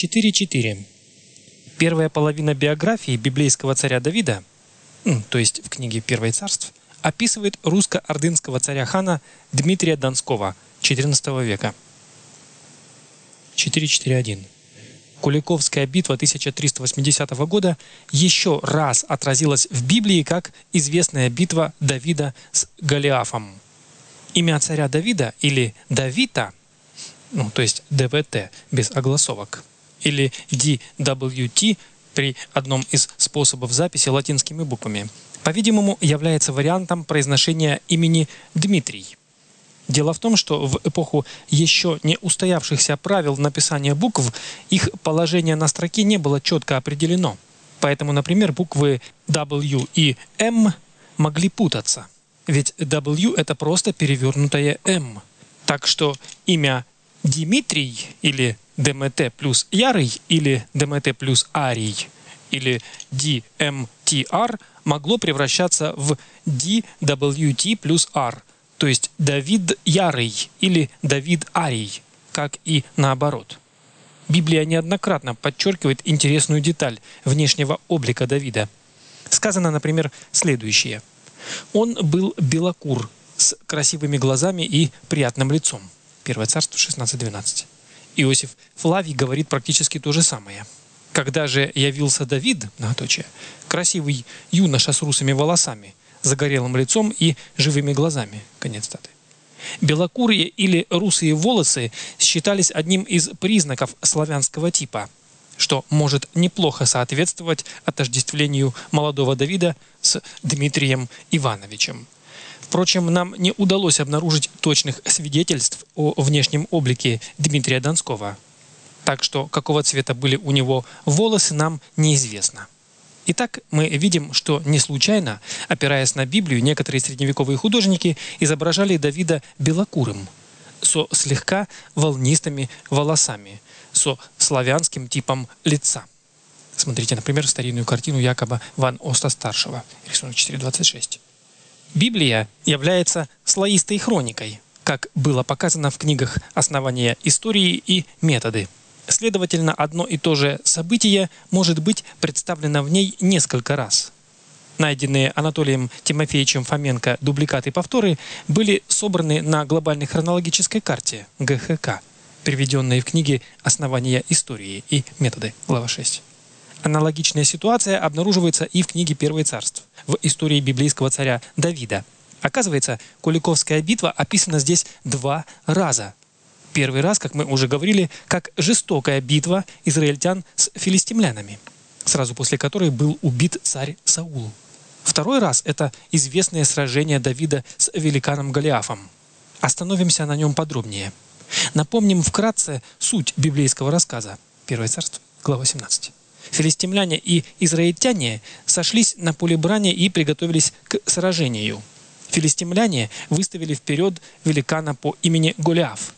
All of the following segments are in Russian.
4.4. Первая половина биографии библейского царя Давида, то есть в книге «Первое царств», описывает русско-ордынского царя хана Дмитрия Донского XIV века. 4.4.1. Куликовская битва 1380 года еще раз отразилась в Библии как известная битва Давида с Голиафом. Имя царя Давида или Давита, ну, то есть ДВТ без огласовок, или DWT при одном из способов записи латинскими буквами, по-видимому, является вариантом произношения имени Дмитрий. Дело в том, что в эпоху еще не устоявшихся правил написания букв их положение на строке не было четко определено. Поэтому, например, буквы W и M могли путаться. Ведь W – это просто перевернутое M. Так что имя Дмитрий или ДМТ плюс Ярый или ДМТ плюс Арий или DMTR могло превращаться в DWT плюс R, то есть Давид Ярый или Давид Арий, как и наоборот. Библия неоднократно подчеркивает интересную деталь внешнего облика Давида. Сказано, например, следующее. Он был белокур с красивыми глазами и приятным лицом. Первое царство 16.12. Иосиф Флавий говорит практически то же самое. Когда же явился Давид, многоточие, красивый юноша с русыми волосами, загорелым лицом и живыми глазами, конец статы. Белокурые или русые волосы считались одним из признаков славянского типа, что может неплохо соответствовать отождествлению молодого Давида с Дмитрием Ивановичем. Впрочем, нам не удалось обнаружить точных свидетельств о внешнем облике Дмитрия Донского. Так что какого цвета были у него волосы, нам неизвестно. Итак, мы видим, что не случайно, опираясь на Библию, некоторые средневековые художники изображали Давида белокурым, со слегка волнистыми волосами, со славянским типом лица. Смотрите, например, старинную картину Якоба Ван Оста-старшего, рисунок 426. Библия является слоистой хроникой, как было показано в книгах «Основания истории» и «Методы». Следовательно, одно и то же событие может быть представлено в ней несколько раз. Найденные Анатолием Тимофеевичем Фоменко дубликаты и повторы были собраны на глобальной хронологической карте ГХК, приведенной в книге «Основания истории» и «Методы», глава 6. Аналогичная ситуация обнаруживается и в книге «Первое царство», в истории библейского царя Давида. Оказывается, Куликовская битва описана здесь два раза. Первый раз, как мы уже говорили, как жестокая битва израильтян с филистимлянами, сразу после которой был убит царь Саул. Второй раз – это известное сражение Давида с великаном Голиафом. Остановимся на нем подробнее. Напомним вкратце суть библейского рассказа. Первое царство, глава 17. Филистимляне и израильтяне сошлись на поле брани и приготовились к сражению. Филистимляне выставили вперед великана по имени Голиаф.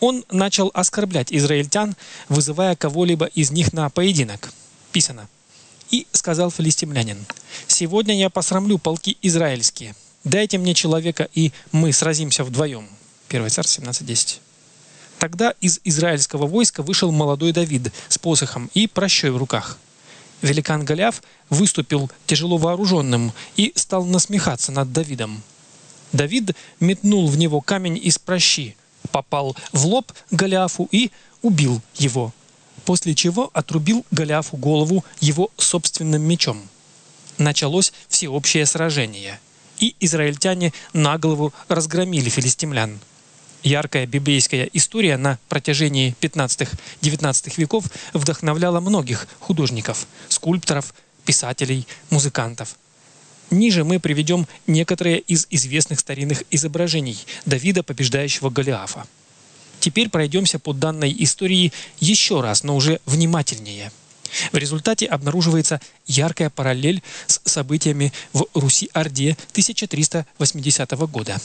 Он начал оскорблять израильтян, вызывая кого-либо из них на поединок. Писано. «И сказал филистимлянин, «Сегодня я посрамлю полки израильские. Дайте мне человека, и мы сразимся вдвоем». 1 царь 17.10. Тогда из израильского войска вышел молодой Давид с посохом и прощой в руках. Великан Голиаф выступил тяжело вооруженным и стал насмехаться над Давидом. Давид метнул в него камень из прощи, попал в лоб Голиафу и убил его, после чего отрубил Голиафу голову его собственным мечом. Началось всеобщее сражение, и израильтяне на голову разгромили филистимлян яркая библейская история на протяжении 15-19 веков вдохновляла многих художников, скульпторов, писателей, музыкантов. Ниже мы приведем некоторые из известных старинных изображений Давида, побеждающего Голиафа. Теперь пройдемся по данной истории еще раз, но уже внимательнее. В результате обнаруживается яркая параллель с событиями в Руси-Орде 1380 года.